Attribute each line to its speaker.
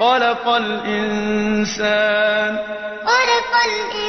Speaker 1: خلق الإنسان. خلق الإنسان.